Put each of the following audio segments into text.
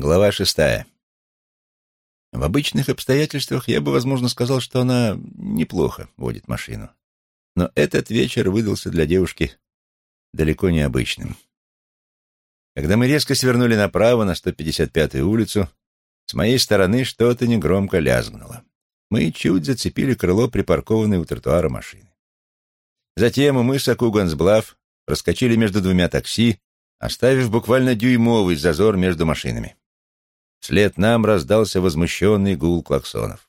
Глава шестая. В обычных обстоятельствах я бы, возможно, сказал, что она неплохо водит машину. Но этот вечер выдался для девушки далеко необычным. Когда мы резко свернули направо на 155-ю улицу, с моей стороны что-то негромко лязгнуло. Мы чуть зацепили крыло припаркованной у тротуара машины. Затем у мыса Кугансблав проскочили между двумя такси, оставив буквально дюймовый зазор между машинами. Вслед нам раздался возмущенный гул клаксонов.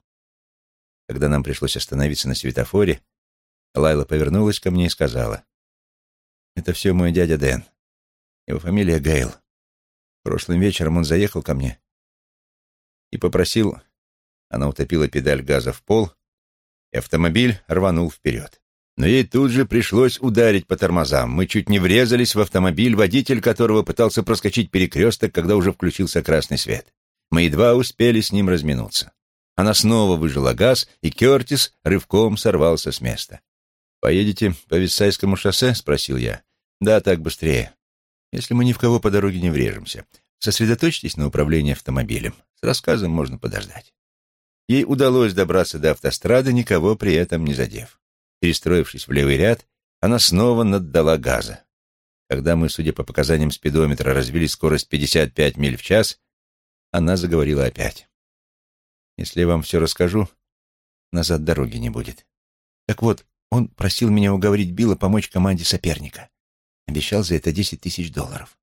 Когда нам пришлось остановиться на светофоре, Лайла повернулась ко мне и сказала, «Это все мой дядя Дэн. Его фамилия Гейл. Прошлым вечером он заехал ко мне и попросил...» Она утопила педаль газа в пол, и автомобиль рванул вперед. Но ей тут же пришлось ударить по тормозам. Мы чуть не врезались в автомобиль, водитель которого пытался проскочить перекресток, когда уже включился красный свет. Мы едва успели с ним разминуться. Она снова выжила газ, и Кертис рывком сорвался с места. «Поедете по Виссайскому шоссе?» — спросил я. «Да, так быстрее. Если мы ни в кого по дороге не врежемся. Сосредоточьтесь на управлении автомобилем. С рассказом можно подождать». Ей удалось добраться до автострады, никого при этом не задев. Перестроившись в левый ряд, она снова наддала газа. Когда мы, судя по показаниям спидометра, развили скорость 55 миль в час, она заговорила опять. «Если я вам все расскажу, назад дороги не будет. Так вот, он просил меня уговорить Билла помочь команде соперника. Обещал за это десять тысяч долларов.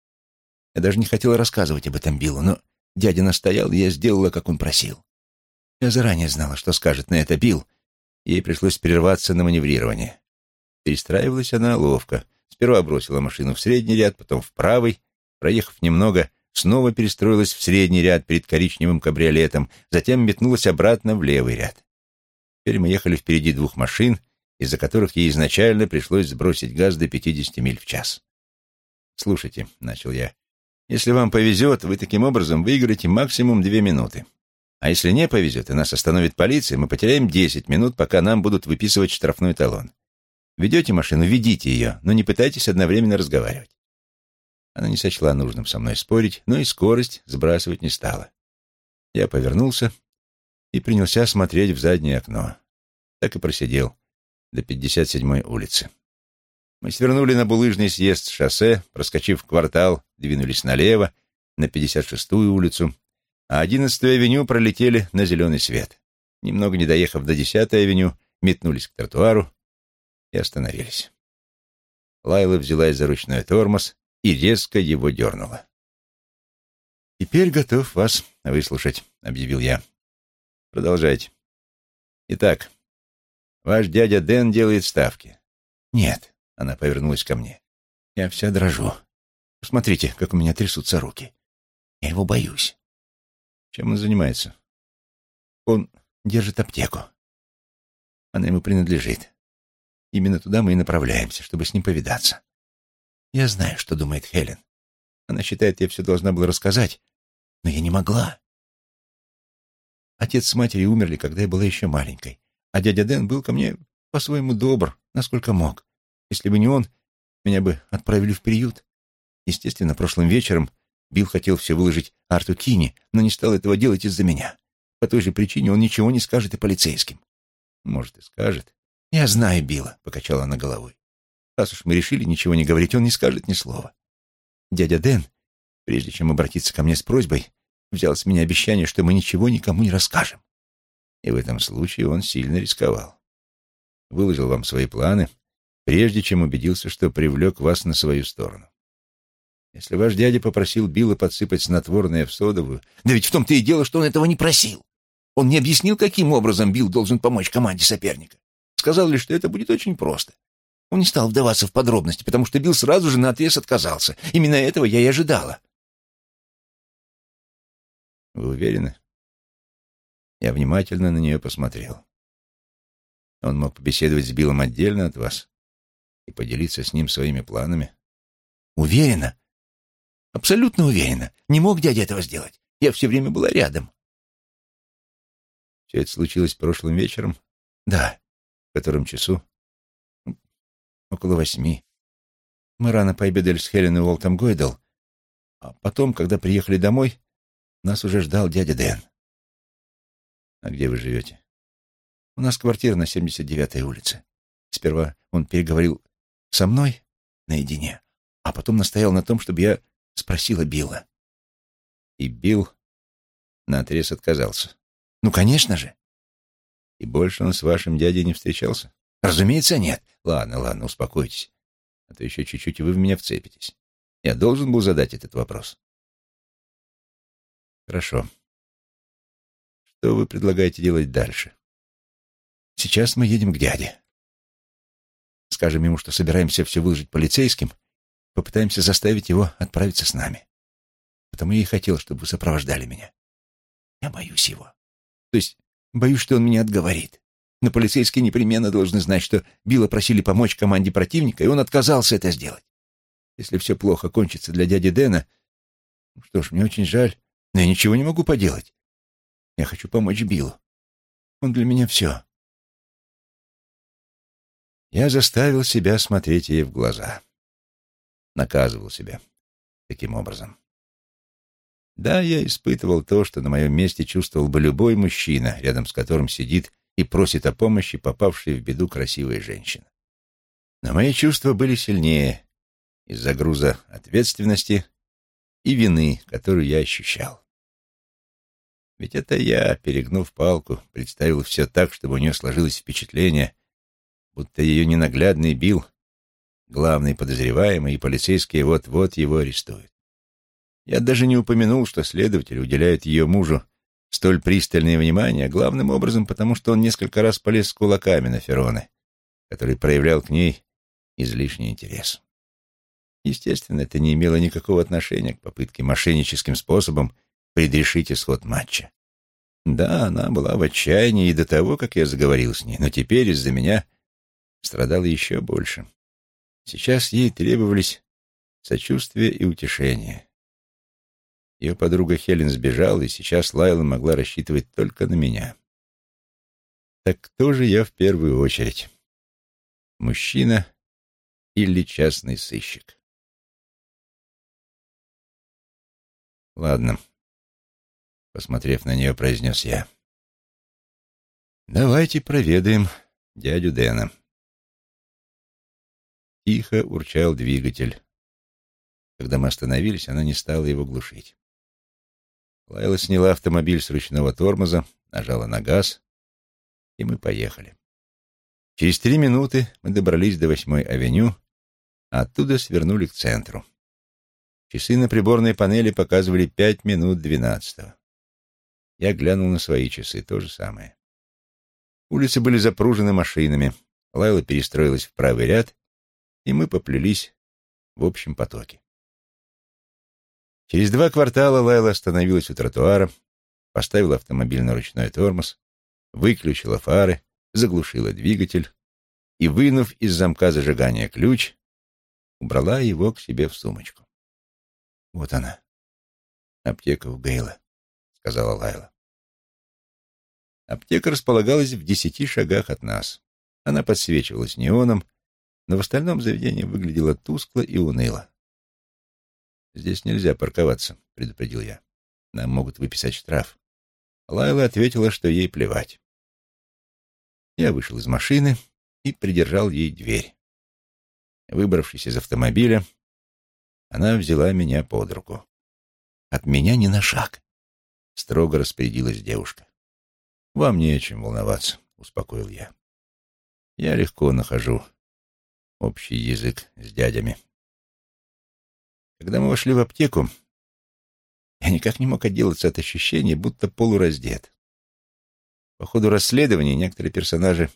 Я даже не хотела рассказывать об этом Биллу, но дядя настоял, и я сделала, как он просил. Я заранее знала, что скажет на это Билл, ей пришлось прерваться на маневрирование. Перестраивалась она ловко. Сперва бросила машину в средний ряд, потом в правый, проехав немного, снова перестроилась в средний ряд перед коричневым кабриолетом, затем метнулась обратно в левый ряд. Теперь мы ехали впереди двух машин, из-за которых ей изначально пришлось сбросить газ до 50 миль в час. «Слушайте», — начал я, — «если вам повезет, вы таким образом выиграете максимум две минуты. А если не повезет, и нас остановит полиция, мы потеряем 10 минут, пока нам будут выписывать штрафной талон. Ведете машину, ведите ее, но не пытайтесь одновременно разговаривать. Она не сочла нужным со мной спорить, но и скорость сбрасывать не стала. Я повернулся и принялся смотреть в заднее окно. Так и просидел до 57-й улицы. Мы свернули на булыжный съезд с шоссе, проскочив квартал, двинулись налево, на 56-ю улицу, а 11-ю авеню пролетели на зеленый свет. Немного не доехав до 10-й авеню, метнулись к тротуару и остановились. Лайла взялась за ручной тормоз, и резко его дернуло. «Теперь готов вас выслушать», — объявил я. «Продолжайте. Итак, ваш дядя Дэн делает ставки». «Нет», — она повернулась ко мне. «Я вся дрожу. Посмотрите, как у меня трясутся руки. Я его боюсь». «Чем он занимается?» «Он держит аптеку. Она ему принадлежит. Именно туда мы и направляемся, чтобы с ним повидаться. Я знаю, что думает Хелен. Она считает, я все должна была рассказать, но я не могла. Отец с матерью умерли, когда я была еще маленькой, а дядя Дэн был ко мне по-своему добр, насколько мог. Если бы не он, меня бы отправили в приют. Естественно, прошлым вечером Билл хотел все выложить Арту Кини, но не стал этого делать из-за меня. По той же причине он ничего не скажет и полицейским. Может, и скажет. Я знаю Билла, — покачала она головой. Раз уж мы решили ничего не говорить, он не скажет ни слова. Дядя Дэн, прежде чем обратиться ко мне с просьбой, взял с меня обещание, что мы ничего никому не расскажем. И в этом случае он сильно рисковал. Выложил вам свои планы, прежде чем убедился, что привлек вас на свою сторону. Если ваш дядя попросил Билла подсыпать снотворное в содовую... Да ведь в том-то и дело, что он этого не просил. Он не объяснил, каким образом Билл должен помочь команде соперника. Сказал лишь, что это будет очень просто. Он не стал вдаваться в подробности, потому что Билл сразу же наотрез отказался. Именно этого я и ожидала. Вы уверены? Я внимательно на нее посмотрел. Он мог побеседовать с Биллом отдельно от вас и поделиться с ним своими планами. Уверена? Абсолютно уверена. Не мог дядя этого сделать. Я все время была рядом. Все это случилось прошлым вечером? Да. В котором часу? Около восьми. Мы рано пообедали с Хелен и Уолтом Гойдл, а потом, когда приехали домой, Нас уже ждал дядя Дэн. А где вы живете? У нас квартира на 79-й улице. Сперва он переговорил со мной наедине, а потом настоял на том, чтобы я спросила Билла. И Билл наотрез отказался. Ну, конечно же. И больше он с вашим дядей не встречался? Разумеется, нет. Ладно, ладно, успокойтесь. А то еще чуть-чуть и вы в меня вцепитесь. Я должен был задать этот вопрос. Хорошо. Что вы предлагаете делать дальше? Сейчас мы едем к дяде. Скажем ему, что собираемся все выложить полицейским, попытаемся заставить его отправиться с нами. Потому я и хотел, чтобы вы сопровождали меня. Я боюсь его. То есть боюсь, что он меня отговорит. Но полицейские непременно должны знать, что Билла просили помочь команде противника, и он отказался это сделать. Если все плохо кончится для дяди Дэна, ну что ж, мне очень жаль, но я ничего не могу поделать. Я хочу помочь Биллу. Он для меня все. Я заставил себя смотреть ей в глаза. Наказывал себя таким образом. Да, я испытывал то, что на моем месте чувствовал бы любой мужчина, рядом с которым сидит и просит о помощи попавшей в беду красивая женщина. Но мои чувства были сильнее из-за груза ответственности и вины, которую я ощущал. Ведь это я, перегнув палку, представил все так, чтобы у нее сложилось впечатление, будто ее ненаглядный бил главный подозреваемый, и полицейские вот-вот его арестуют. Я даже не упомянул, что следователь уделяет ее мужу столь пристальное внимание, главным образом потому, что он несколько раз полез с кулаками на Фероны, который проявлял к ней излишний интерес. Естественно, это не имело никакого отношения к попытке мошенническим способом предрешить исход матча. Да, она была в отчаянии и до того, как я заговорил с ней, но теперь из-за меня страдала еще больше. Сейчас ей требовались сочувствие и утешение. Ее подруга Хелен сбежала, и сейчас Лайла могла рассчитывать только на меня. Так кто же я в первую очередь? Мужчина или частный сыщик? Ладно, посмотрев на нее, произнес я. Давайте проведаем дядю Дэна. Тихо урчал двигатель. Когда мы остановились, она не стала его глушить. Лайла сняла автомобиль с ручного тормоза, нажала на газ, и мы поехали. Через три минуты мы добрались до восьмой авеню, а оттуда свернули к центру. Часы на приборной панели показывали пять минут двенадцатого. Я глянул на свои часы, то же самое. Улицы были запружены машинами. Лайла перестроилась в правый ряд, и мы поплелись в общем потоке. Через два квартала Лайла остановилась у тротуара, поставила автомобиль на ручной тормоз, выключила фары, заглушила двигатель и, вынув из замка зажигания ключ, убрала его к себе в сумочку. «Вот она, аптека у Гейла», — сказала Лайла. Аптека располагалась в десяти шагах от нас. Она подсвечивалась неоном, но в остальном заведение выглядело тускло и уныло. «Здесь нельзя парковаться», — предупредил я. «Нам могут выписать штраф». Лайла ответила, что ей плевать. Я вышел из машины и придержал ей дверь. Выбравшись из автомобиля, она взяла меня под руку. «От меня ни на шаг», — строго распорядилась девушка. «Вам не о чем волноваться», — успокоил я. «Я легко нахожу общий язык с дядями». Когда мы вошли в аптеку, я никак не мог отделаться от ощущения, будто полураздет. По ходу расследования некоторые персонажи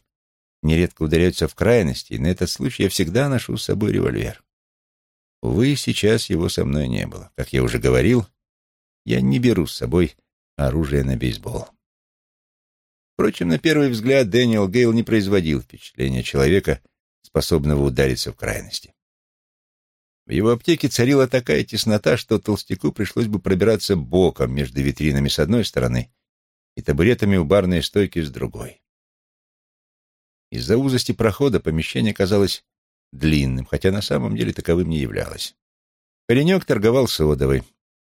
нередко ударяются в крайности, и на этот случай я всегда ношу с собой револьвер. Увы, сейчас его со мной не было. Как я уже говорил, я не беру с собой оружие на бейсбол. Впрочем, на первый взгляд Дэниел Гейл не производил впечатления человека, способного удариться в крайности. В его аптеке царила такая теснота, что толстяку пришлось бы пробираться боком между витринами с одной стороны и табуретами у барной стойки с другой. Из-за узости прохода помещение казалось длинным, хотя на самом деле таковым не являлось. Паренек торговал содовой.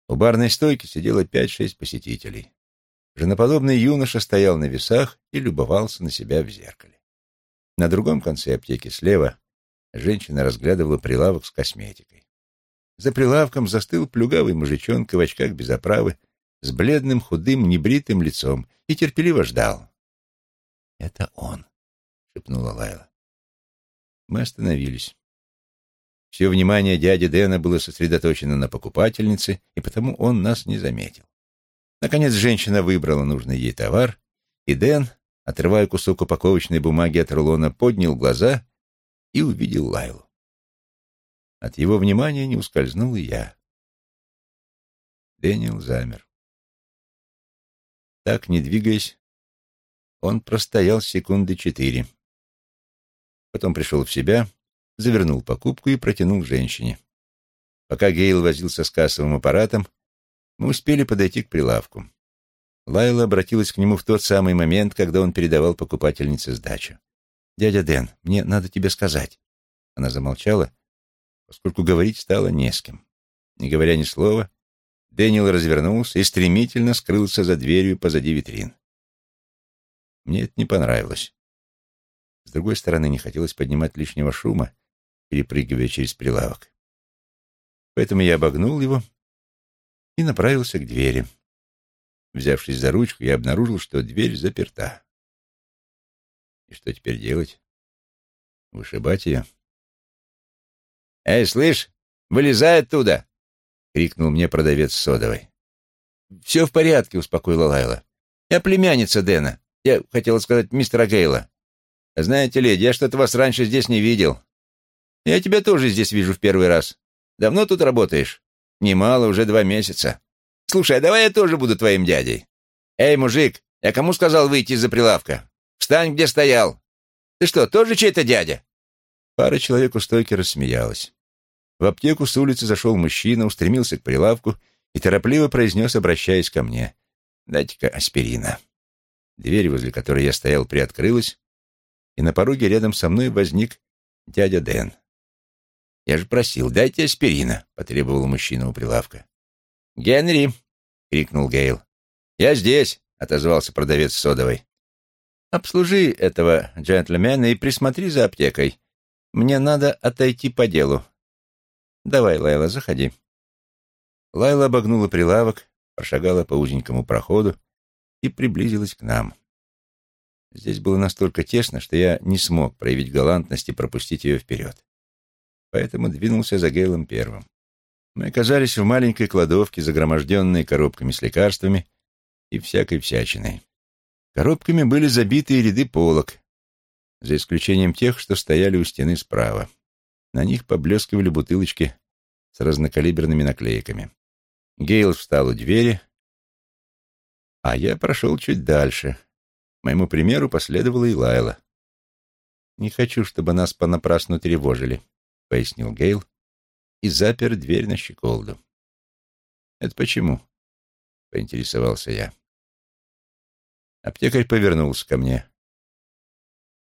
У барной стойки сидело пять-шесть посетителей. Женоподобный юноша стоял на весах и любовался на себя в зеркале. На другом конце аптеки слева женщина разглядывала прилавок с косметикой. За прилавком застыл плюгавый мужичонка в очках без оправы, с бледным, худым, небритым лицом и терпеливо ждал. «Это он», — шепнула Лайла. Мы остановились. Все внимание дяди Дэна было сосредоточено на покупательнице, и потому он нас не заметил. Наконец женщина выбрала нужный ей товар, и Дэн, отрывая кусок упаковочной бумаги от рулона, поднял глаза и увидел Лайлу. От его внимания не ускользнул и я. Дэниел замер. Так, не двигаясь, он простоял секунды четыре. Потом пришел в себя, завернул покупку и протянул женщине. Пока Гейл возился с кассовым аппаратом, мы успели подойти к прилавку. Лайла обратилась к нему в тот самый момент, когда он передавал покупательнице сдачу. «Дядя Дэн, мне надо тебе сказать». Она замолчала, поскольку говорить стало не с кем. Не говоря ни слова, Дэниел развернулся и стремительно скрылся за дверью позади витрин. Мне это не понравилось. С другой стороны, не хотелось поднимать лишнего шума, перепрыгивая через прилавок. Поэтому я обогнул его и направился к двери. Взявшись за ручку, я обнаружил, что дверь заперта. И что теперь делать? Вышибать ее? «Эй, слышь, вылезай оттуда!» — крикнул мне продавец содовой. «Все в порядке», — успокоила Лайла. «Я племянница Дэна. Я хотела сказать мистера Гейла. Знаете, леди, я что-то вас раньше здесь не видел. Я тебя тоже здесь вижу в первый раз. Давно тут работаешь?» Немало, уже два месяца. Слушай, а давай я тоже буду твоим дядей. Эй, мужик, я кому сказал выйти из-за прилавка? Встань, где стоял. Ты что, тоже чей-то дядя? Пара человек у стойки рассмеялась. В аптеку с улицы зашел мужчина, устремился к прилавку и торопливо произнес, обращаясь ко мне. «Дайте-ка аспирина». Дверь, возле которой я стоял, приоткрылась, и на пороге рядом со мной возник дядя Дэн. «Я же просил, дайте аспирина», — потребовал мужчина у прилавка. «Генри!» — крикнул Гейл. «Я здесь!» — отозвался продавец содовой. «Обслужи этого джентльмена и присмотри за аптекой. Мне надо отойти по делу. Давай, Лайла, заходи». Лайла обогнула прилавок, прошагала по узенькому проходу и приблизилась к нам. Здесь было настолько тесно, что я не смог проявить галантность и пропустить ее вперед поэтому двинулся за Гейлом первым. Мы оказались в маленькой кладовке, загроможденной коробками с лекарствами и всякой всячиной. Коробками были забиты ряды полок, за исключением тех, что стояли у стены справа. На них поблескивали бутылочки с разнокалиберными наклейками. Гейл встал у двери, а я прошел чуть дальше. Моему примеру последовала и Лайла. Не хочу, чтобы нас понапрасну тревожили пояснил Гейл и запер дверь на щеколду. «Это почему?» — поинтересовался я. Аптекарь повернулся ко мне.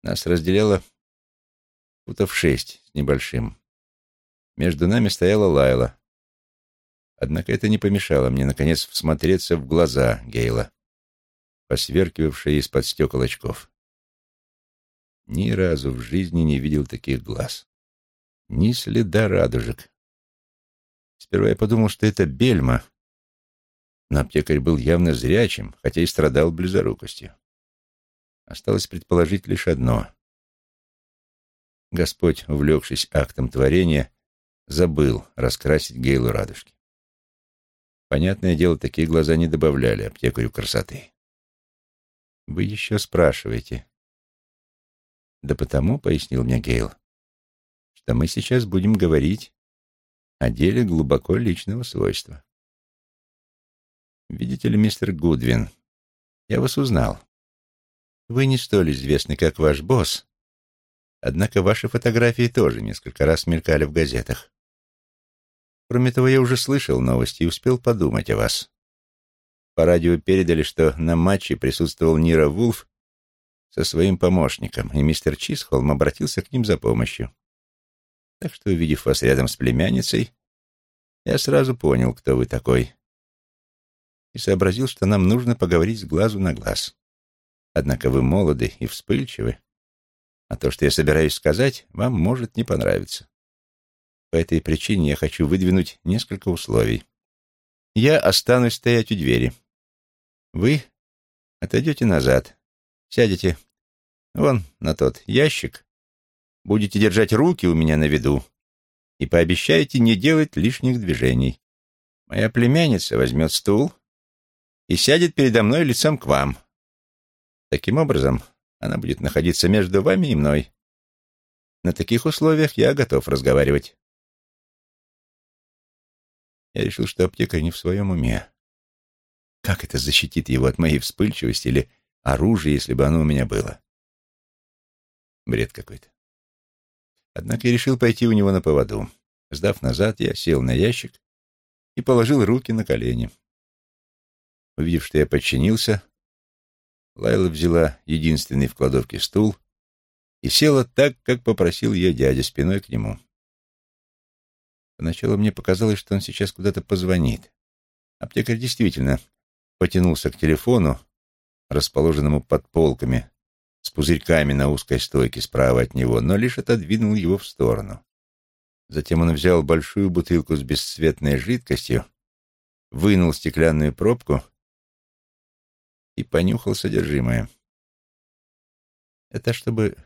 Нас разделяло футов шесть с небольшим. Между нами стояла Лайла. Однако это не помешало мне, наконец, всмотреться в глаза Гейла, посверкивавшие из-под стекол очков. Ни разу в жизни не видел таких глаз. Ни следа радужек. Сперва я подумал, что это бельма, но аптекарь был явно зрячим, хотя и страдал близорукостью. Осталось предположить лишь одно. Господь, увлекшись актом творения, забыл раскрасить Гейлу радужки. Понятное дело, такие глаза не добавляли аптекарю красоты. «Вы еще спрашиваете?» «Да потому», — пояснил мне Гейл, что мы сейчас будем говорить о деле глубоко личного свойства. Видите ли, мистер Гудвин, я вас узнал. Вы не столь известны, как ваш босс, однако ваши фотографии тоже несколько раз мелькали в газетах. Кроме того, я уже слышал новости и успел подумать о вас. По радио передали, что на матче присутствовал Нира Вулф со своим помощником, и мистер Чисхолм обратился к ним за помощью. Так что, увидев вас рядом с племянницей, я сразу понял, кто вы такой и сообразил, что нам нужно поговорить с глазу на глаз. Однако вы молоды и вспыльчивы, а то, что я собираюсь сказать, вам может не понравиться. По этой причине я хочу выдвинуть несколько условий. Я останусь стоять у двери. Вы отойдете назад, сядете вон на тот ящик, будете держать руки у меня на виду и пообещаете не делать лишних движений. Моя племянница возьмет стул и сядет передо мной лицом к вам. Таким образом, она будет находиться между вами и мной. На таких условиях я готов разговаривать. Я решил, что аптекарь не в своем уме. Как это защитит его от моей вспыльчивости или оружия, если бы оно у меня было? Бред какой-то. Однако я решил пойти у него на поводу. Сдав назад, я сел на ящик и положил руки на колени. Увидев, что я подчинился, Лайла взяла единственный в кладовке стул и села так, как попросил ее дядя, спиной к нему. Поначалу мне показалось, что он сейчас куда-то позвонит. Аптекарь действительно потянулся к телефону, расположенному под полками, с пузырьками на узкой стойке справа от него, но лишь отодвинул его в сторону. Затем он взял большую бутылку с бесцветной жидкостью, вынул стеклянную пробку и понюхал содержимое. «Это чтобы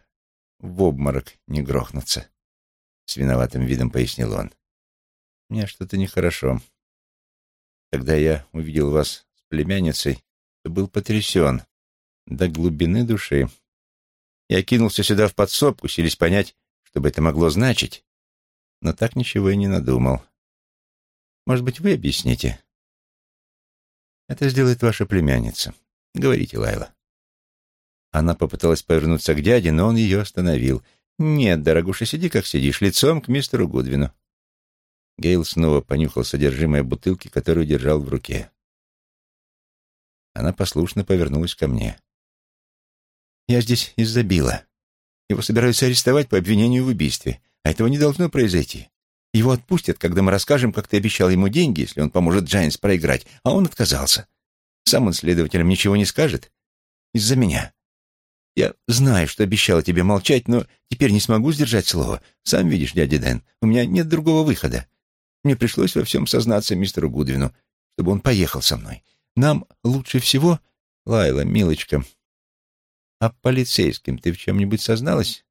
в обморок не грохнуться», — с виноватым видом пояснил он. «Мне что-то нехорошо. Когда я увидел вас с племянницей, то был потрясен до глубины души. Я кинулся сюда в подсобку, селись понять, что бы это могло значить, но так ничего и не надумал. Может быть, вы объясните?» «Это сделает ваша племянница», Говорите, Лайла. Она попыталась повернуться к дяде, но он ее остановил. «Нет, дорогуша, сиди, как сидишь, лицом к мистеру Гудвину». Гейл снова понюхал содержимое бутылки, которую держал в руке. Она послушно повернулась ко мне. «Я здесь из-за Билла. Его собираются арестовать по обвинению в убийстве, а этого не должно произойти. Его отпустят, когда мы расскажем, как ты обещал ему деньги, если он поможет Джайнс проиграть, а он отказался. Сам он следователям ничего не скажет. Из-за меня. Я знаю, что обещала тебе молчать, но теперь не смогу сдержать слово. Сам видишь, дядя Дэн, у меня нет другого выхода. Мне пришлось во всем сознаться мистеру Гудвину, чтобы он поехал со мной. Нам лучше всего... Лайла, милочка, а полицейским ты в чем-нибудь созналась?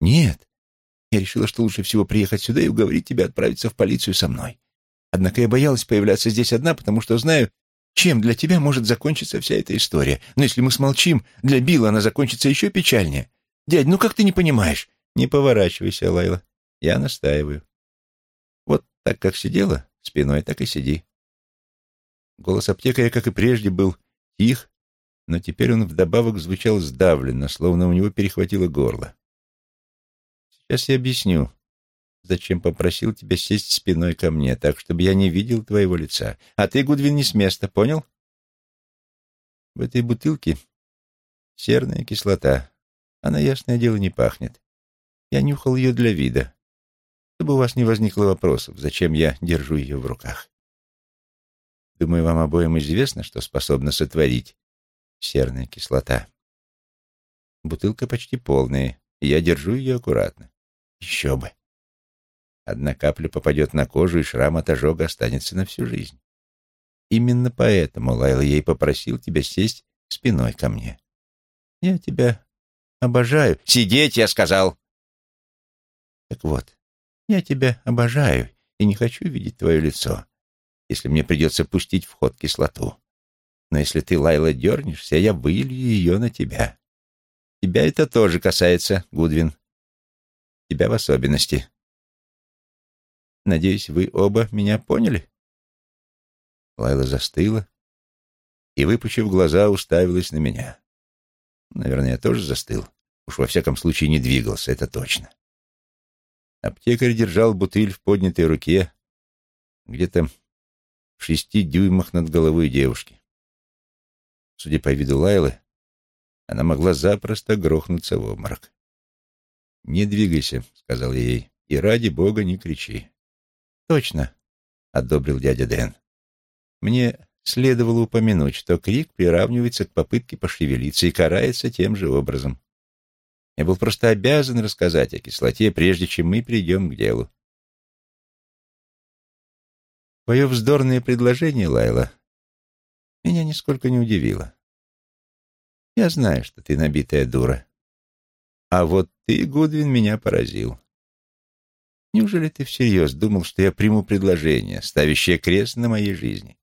Нет. Я решила, что лучше всего приехать сюда и уговорить тебя отправиться в полицию со мной. Однако я боялась появляться здесь одна, потому что знаю, чем для тебя может закончиться вся эта история? Но если мы смолчим, для Билла она закончится еще печальнее. Дядь, ну как ты не понимаешь? Не поворачивайся, Лайла. Я настаиваю. Вот так, как сидела спиной, так и сиди. Голос аптекаря, как и прежде, был тих, но теперь он вдобавок звучал сдавленно, словно у него перехватило горло. Сейчас я объясню, зачем попросил тебя сесть спиной ко мне, так, чтобы я не видел твоего лица. А ты, Гудвин, не с места, понял? В этой бутылке серная кислота. Она, ясное дело, не пахнет. Я нюхал ее для вида, чтобы у вас не возникло вопросов, зачем я держу ее в руках. Думаю, вам обоим известно, что способна сотворить серная кислота. Бутылка почти полная, и я держу ее аккуратно. Еще бы. Одна капля попадет на кожу, и шрам от ожога останется на всю жизнь. Именно поэтому, Лайла, я и попросил тебя сесть спиной ко мне. Я тебя обожаю. Сидеть, я сказал. Так вот, я тебя обожаю и не хочу видеть твое лицо, если мне придется пустить в ход кислоту. Но если ты, Лайла, дернешься, я вылью ее на тебя. Тебя это тоже касается, Гудвин. Тебя в особенности. Надеюсь, вы оба меня поняли?» Лайла застыла и, выпучив глаза, уставилась на меня. Наверное, я тоже застыл. Уж во всяком случае не двигался, это точно. Аптекарь держал бутыль в поднятой руке где-то в шести дюймах над головой девушки. Судя по виду Лайлы, она могла запросто грохнуться в обморок. «Не двигайся», — сказал ей, — «и ради бога не кричи». «Точно», — одобрил дядя Дэн. «Мне следовало упомянуть, что крик приравнивается к попытке пошевелиться и карается тем же образом. Я был просто обязан рассказать о кислоте, прежде чем мы придем к делу. Твое вздорное предложение, Лайла, меня нисколько не удивило. Я знаю, что ты набитая дура. А вот ты, Гудвин, меня поразил. Неужели ты всерьез думал, что я приму предложение, ставящее крест на моей жизни?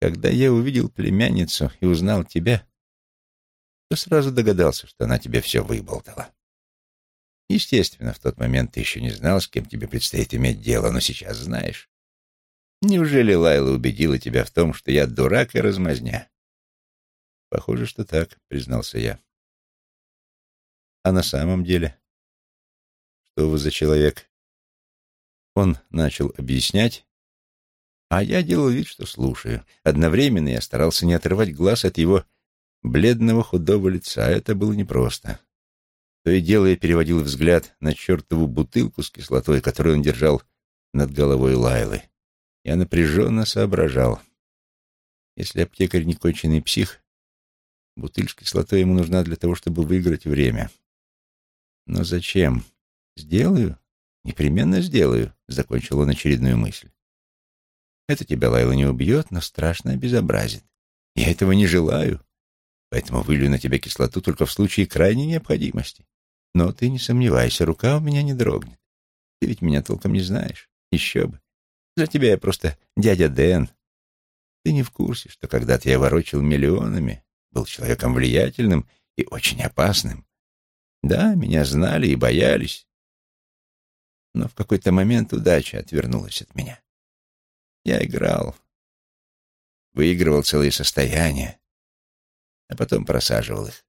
Когда я увидел племянницу и узнал тебя, то сразу догадался, что она тебе все выболтала. Естественно, в тот момент ты еще не знал, с кем тебе предстоит иметь дело, но сейчас знаешь. Неужели Лайла убедила тебя в том, что я дурак и размазня? Похоже, что так, признался я. А на самом деле? Что вы за человек? Он начал объяснять, а я делал вид, что слушаю. Одновременно я старался не отрывать глаз от его бледного худого лица. Это было непросто. То и дело я переводил взгляд на чертову бутылку с кислотой, которую он держал над головой Лайлы. Я напряженно соображал. Если аптекарь не конченый псих, бутыль с кислотой ему нужна для того, чтобы выиграть время. Но зачем? Сделаю? Непременно сделаю, — закончил он очередную мысль. Это тебя, Лайла, не убьет, но страшно обезобразит. Я этого не желаю, поэтому вылью на тебя кислоту только в случае крайней необходимости. Но ты не сомневайся, рука у меня не дрогнет. Ты ведь меня толком не знаешь. Еще бы. За тебя я просто дядя Дэн. Ты не в курсе, что когда-то я ворочил миллионами, был человеком влиятельным и очень опасным. Да, меня знали и боялись. Но в какой-то момент удача отвернулась от меня. Я играл, выигрывал целые состояния, а потом просаживал их.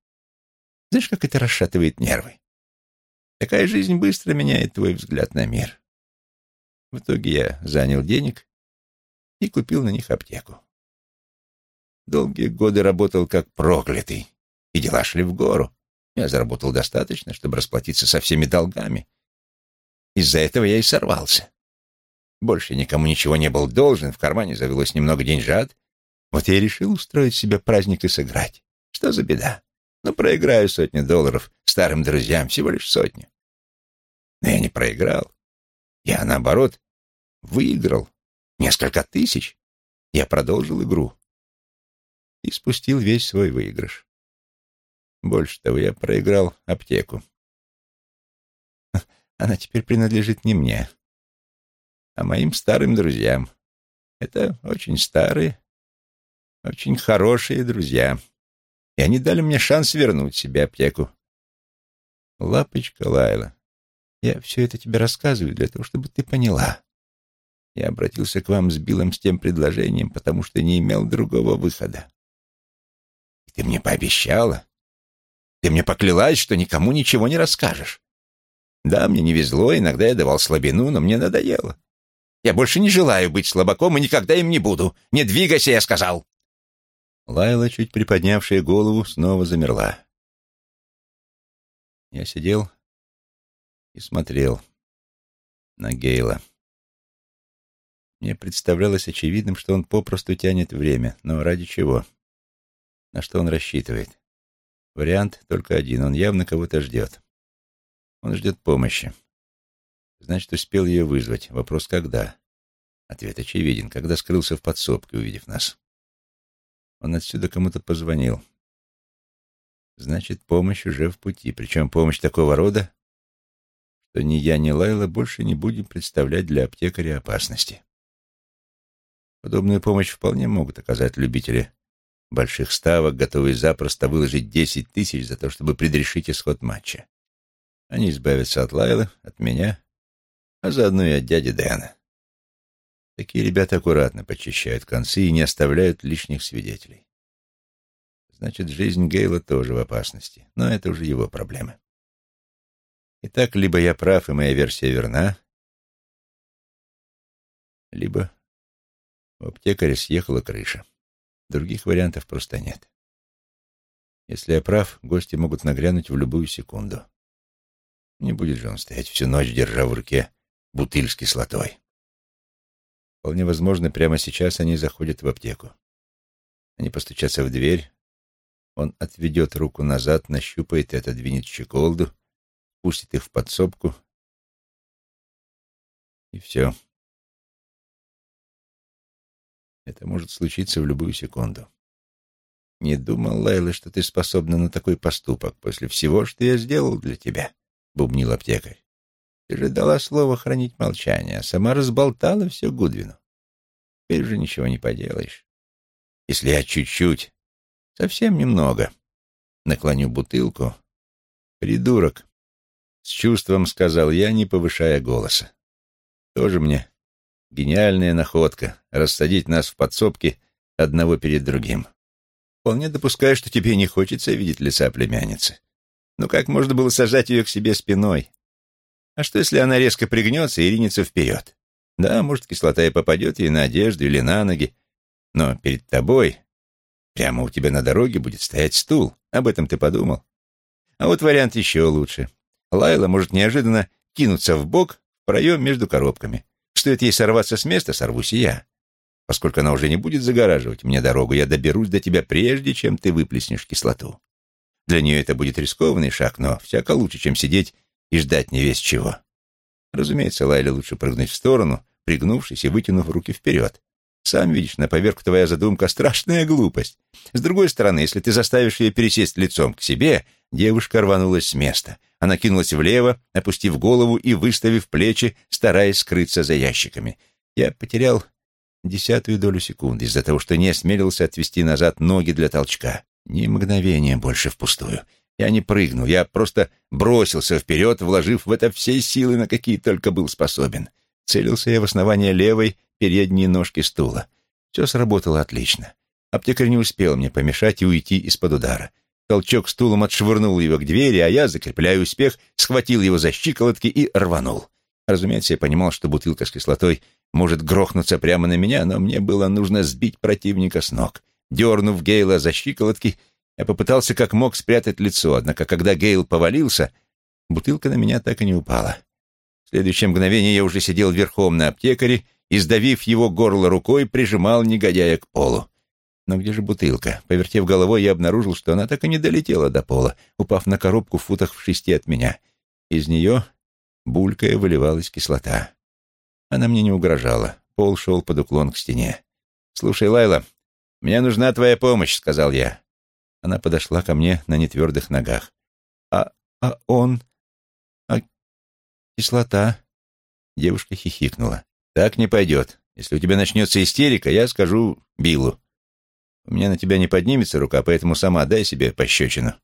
Знаешь, как это расшатывает нервы? Такая жизнь быстро меняет твой взгляд на мир. В итоге я занял денег и купил на них аптеку. Долгие годы работал как проклятый, и дела шли в гору. Я заработал достаточно, чтобы расплатиться со всеми долгами. Из-за этого я и сорвался. Больше никому ничего не был должен, в кармане завелось немного деньжат. Вот я и решил устроить себе праздник и сыграть. Что за беда? Ну, проиграю сотню долларов старым друзьям, всего лишь сотню. Но я не проиграл. Я, наоборот, выиграл несколько тысяч. Я продолжил игру и спустил весь свой выигрыш. Больше того, я проиграл аптеку. Она теперь принадлежит не мне, а моим старым друзьям. Это очень старые, очень хорошие друзья. И они дали мне шанс вернуть себе аптеку. Лапочка Лайла, я все это тебе рассказываю для того, чтобы ты поняла. Я обратился к вам с Биллом с тем предложением, потому что не имел другого выхода. И ты мне пообещала. Ты мне поклялась, что никому ничего не расскажешь. Да, мне не везло, иногда я давал слабину, но мне надоело. Я больше не желаю быть слабаком и никогда им не буду. Не двигайся, я сказал. Лайла, чуть приподнявшая голову, снова замерла. Я сидел и смотрел на Гейла. Мне представлялось очевидным, что он попросту тянет время. Но ради чего? На что он рассчитывает? Вариант только один. Он явно кого-то ждет. Он ждет помощи. Значит, успел ее вызвать. Вопрос, когда? Ответ очевиден. Когда скрылся в подсобке, увидев нас. Он отсюда кому-то позвонил. Значит, помощь уже в пути. Причем помощь такого рода, что ни я, ни Лайла больше не будем представлять для аптекаря опасности. Подобную помощь вполне могут оказать любители больших ставок, готовые запросто выложить десять тысяч за то, чтобы предрешить исход матча. Они избавятся от Лайлы, от меня а заодно и от дяди Дэна. Такие ребята аккуратно почищают концы и не оставляют лишних свидетелей. Значит, жизнь Гейла тоже в опасности, но это уже его проблемы. Итак, либо я прав, и моя версия верна, либо у аптекаря съехала крыша. Других вариантов просто нет. Если я прав, гости могут нагрянуть в любую секунду. Не будет же он стоять всю ночь, держа в руке бутыль с кислотой. Вполне возможно, прямо сейчас они заходят в аптеку. Они постучатся в дверь, он отведет руку назад, нащупает и отодвинет щеколду, пустит их в подсобку, и все. Это может случиться в любую секунду. Не думал, Лайла, что ты способна на такой поступок после всего, что я сделал для тебя, — бубнил аптекарь. Ты же дала слово хранить молчание, а сама разболтала все Гудвину. Теперь уже ничего не поделаешь. Если я чуть-чуть, совсем немного, наклоню бутылку, придурок, с чувством сказал я, не повышая голоса. Тоже мне гениальная находка — рассадить нас в подсобке одного перед другим. Вполне допускаю, что тебе не хочется видеть лица племянницы. Но как можно было сажать ее к себе спиной? А что, если она резко пригнется и ринется вперед? Да, может, кислота и попадет ей на одежду или на ноги, но перед тобой, прямо у тебя на дороге, будет стоять стул. Об этом ты подумал? А вот вариант еще лучше. Лайла может неожиданно кинуться в бок в проем между коробками. Стоит ей сорваться с места, сорвусь и я. Поскольку она уже не будет загораживать мне дорогу, я доберусь до тебя прежде, чем ты выплеснешь кислоту. Для нее это будет рискованный шаг, но всяко лучше, чем сидеть и ждать не весь чего. Разумеется, Лайле лучше прыгнуть в сторону, пригнувшись и вытянув руки вперед. Сам видишь, на поверку твоя задумка — страшная глупость. С другой стороны, если ты заставишь ее пересесть лицом к себе, девушка рванулась с места. Она кинулась влево, опустив голову и выставив плечи, стараясь скрыться за ящиками. Я потерял десятую долю секунды из-за того, что не осмелился отвести назад ноги для толчка. Ни мгновения больше впустую. Я не прыгнул, я просто бросился вперед, вложив в это все силы, на какие только был способен. Целился я в основание левой передней ножки стула. Все сработало отлично. Аптекарь не успел мне помешать и уйти из-под удара. Толчок стулом отшвырнул его к двери, а я, закрепляя успех, схватил его за щиколотки и рванул. Разумеется, я понимал, что бутылка с кислотой может грохнуться прямо на меня, но мне было нужно сбить противника с ног. Дернув Гейла за щиколотки, я попытался как мог спрятать лицо, однако когда Гейл повалился, бутылка на меня так и не упала. В следующее мгновение я уже сидел верхом на аптекаре и, сдавив его горло рукой, прижимал негодяя к полу. Но где же бутылка? Повертев головой, я обнаружил, что она так и не долетела до пола, упав на коробку в футах в шести от меня. Из нее, булькая, выливалась кислота. Она мне не угрожала. Пол шел под уклон к стене. «Слушай, Лайла, мне нужна твоя помощь», — сказал я. Она подошла ко мне на нетвердых ногах. «А, а он? А кислота?» Девушка хихикнула. «Так не пойдет. Если у тебя начнется истерика, я скажу Биллу. У меня на тебя не поднимется рука, поэтому сама дай себе пощечину».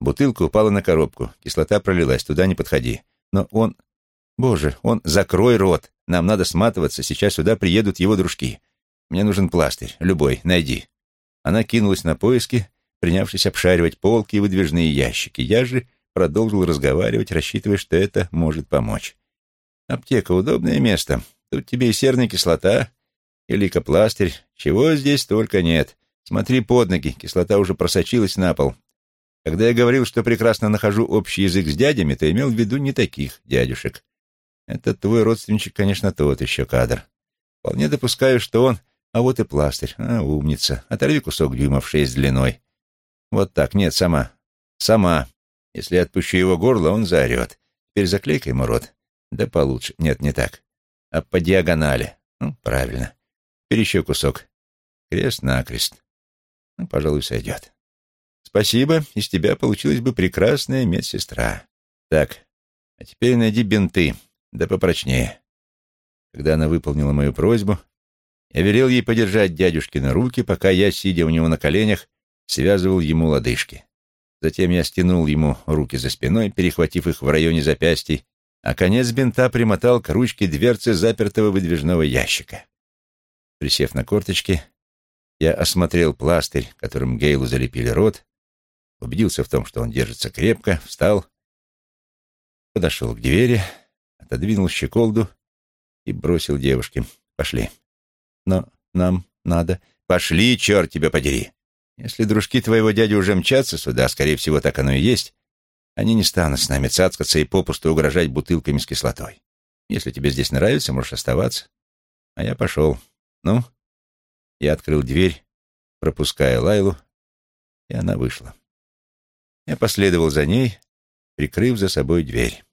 Бутылка упала на коробку. Кислота пролилась. Туда не подходи. Но он... Боже, он... Закрой рот. Нам надо сматываться. Сейчас сюда приедут его дружки. Мне нужен пластырь. Любой. Найди. Она кинулась на поиски, принявшись обшаривать полки и выдвижные ящики. Я же продолжил разговаривать, рассчитывая, что это может помочь. Аптека — удобное место. Тут тебе и серная кислота, и лейкопластырь. Чего здесь только нет. Смотри под ноги, кислота уже просочилась на пол. Когда я говорил, что прекрасно нахожу общий язык с дядями, то имел в виду не таких дядюшек. Этот твой родственничек, конечно, тот еще кадр. Вполне допускаю, что он... А вот и пластырь. А, умница. Оторви кусок дюйма в шесть длиной. Вот так. Нет, сама. Сама. Если я отпущу его горло, он заорет. Теперь заклейка ему рот. Да получше. Нет, не так. А по диагонали. Ну, правильно. Теперь еще кусок. Крест-накрест. Ну, пожалуй, сойдет. Спасибо. Из тебя получилась бы прекрасная медсестра. Так, а теперь найди бинты. Да попрочнее. Когда она выполнила мою просьбу, я велел ей подержать дядюшкины руки, пока я, сидя у него на коленях, связывал ему лодыжки. Затем я стянул ему руки за спиной, перехватив их в районе запястий, а конец бинта примотал к ручке дверцы запертого выдвижного ящика. Присев на корточки, я осмотрел пластырь, которым Гейлу залепили рот, убедился в том, что он держится крепко, встал, подошел к двери, отодвинул щеколду и бросил девушке. «Пошли». «Но нам надо...» «Пошли, черт тебя подери!» «Если дружки твоего дяди уже мчатся сюда, скорее всего, так оно и есть, они не станут с нами цацкаться и попусту угрожать бутылками с кислотой. Если тебе здесь нравится, можешь оставаться. А я пошел. Ну, я открыл дверь, пропуская Лайлу, и она вышла. Я последовал за ней, прикрыв за собой дверь.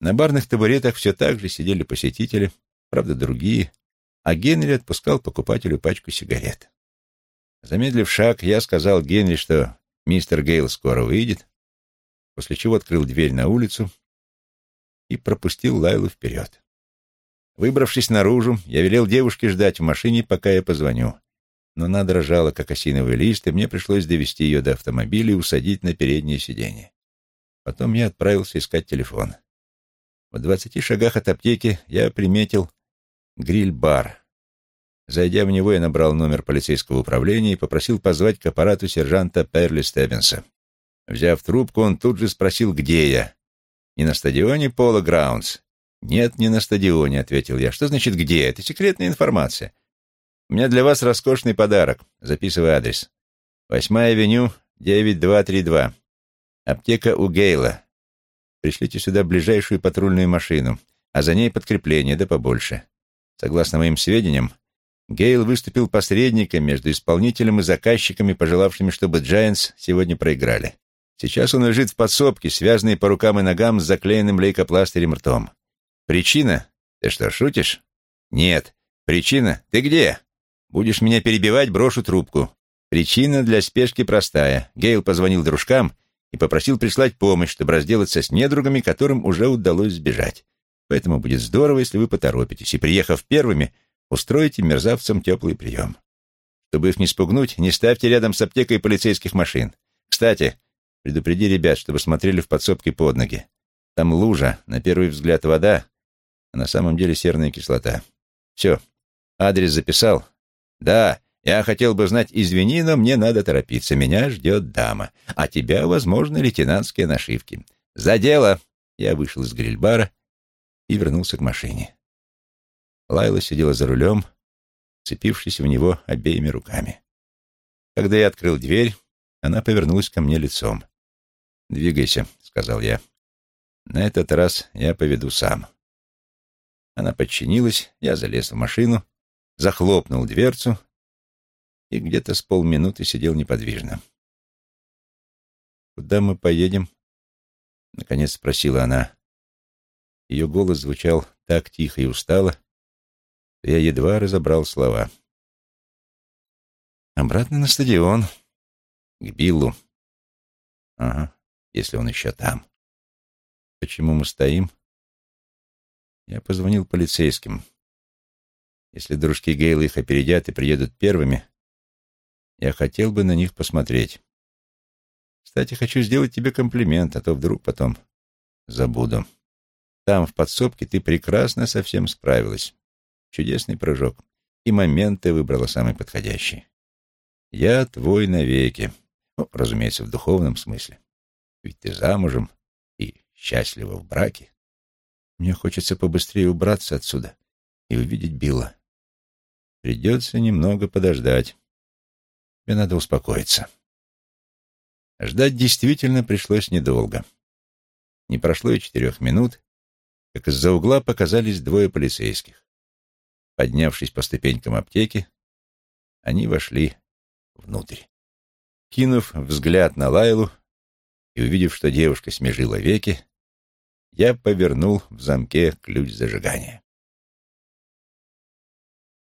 На барных табуретах все так же сидели посетители, правда, другие, а Генри отпускал покупателю пачку сигарет. Замедлив шаг, я сказал Генри, что мистер Гейл скоро выйдет, после чего открыл дверь на улицу и пропустил Лайлу вперед. Выбравшись наружу, я велел девушке ждать в машине, пока я позвоню. Но она дрожала, как осиновый лист, и мне пришлось довести ее до автомобиля и усадить на переднее сиденье. Потом я отправился искать телефон. В двадцати шагах от аптеки я приметил гриль-бар. Зайдя в него, я набрал номер полицейского управления и попросил позвать к аппарату сержанта Перли Стеббинса. Взяв трубку, он тут же спросил, где я. «Не на стадионе Пола Граундс?» «Нет, не на стадионе», — ответил я. «Что значит где? Это секретная информация. У меня для вас роскошный подарок. Записывай адрес. Восьмая авеню, 9232. Аптека у Гейла. Пришлите сюда ближайшую патрульную машину, а за ней подкрепление, да побольше. Согласно моим сведениям, Гейл выступил посредником между исполнителем и заказчиками, пожелавшими, чтобы Giants сегодня проиграли. Сейчас он лежит в подсобке, связанный по рукам и ногам с заклеенным лейкопластырем ртом. Причина? Ты что, шутишь? Нет. Причина? Ты где? Будешь меня перебивать, брошу трубку. Причина для спешки простая. Гейл позвонил дружкам и попросил прислать помощь, чтобы разделаться с недругами, которым уже удалось сбежать. Поэтому будет здорово, если вы поторопитесь, и, приехав первыми, устроите мерзавцам теплый прием. Чтобы их не спугнуть, не ставьте рядом с аптекой полицейских машин. Кстати, предупреди ребят, чтобы смотрели в подсобке под ноги. Там лужа, на первый взгляд вода, а на самом деле серная кислота. Все, адрес записал? Да, я хотел бы знать, извини, но мне надо торопиться, меня ждет дама, а тебя, возможно, лейтенантские нашивки. За дело! Я вышел из грильбара и вернулся к машине. Лайла сидела за рулем, цепившись в него обеими руками. Когда я открыл дверь, она повернулась ко мне лицом. «Двигайся», — сказал я. «На этот раз я поведу сам». Она подчинилась, я залез в машину, захлопнул дверцу и где-то с полминуты сидел неподвижно. «Куда мы поедем?» — наконец спросила она. Ее голос звучал так тихо и устало, я едва разобрал слова. «Обратно на стадион, к Биллу. Ага, если он еще там. Почему мы стоим?» Я позвонил полицейским. Если дружки Гейла их опередят и приедут первыми, я хотел бы на них посмотреть. Кстати, хочу сделать тебе комплимент, а то вдруг потом забуду. Там, в подсобке, ты прекрасно совсем справилась. Чудесный прыжок. И момент ты выбрала самый подходящий. Я твой навеки. Ну, разумеется, в духовном смысле. Ведь ты замужем и счастлива в браке. Мне хочется побыстрее убраться отсюда и увидеть Билла. Придется немного подождать. Тебе надо успокоиться. Ждать действительно пришлось недолго. Не прошло и четырех минут, как из-за угла показались двое полицейских. Поднявшись по ступенькам аптеки, они вошли внутрь. Кинув взгляд на Лайлу и увидев, что девушка смежила веки, я повернул в замке ключ зажигания.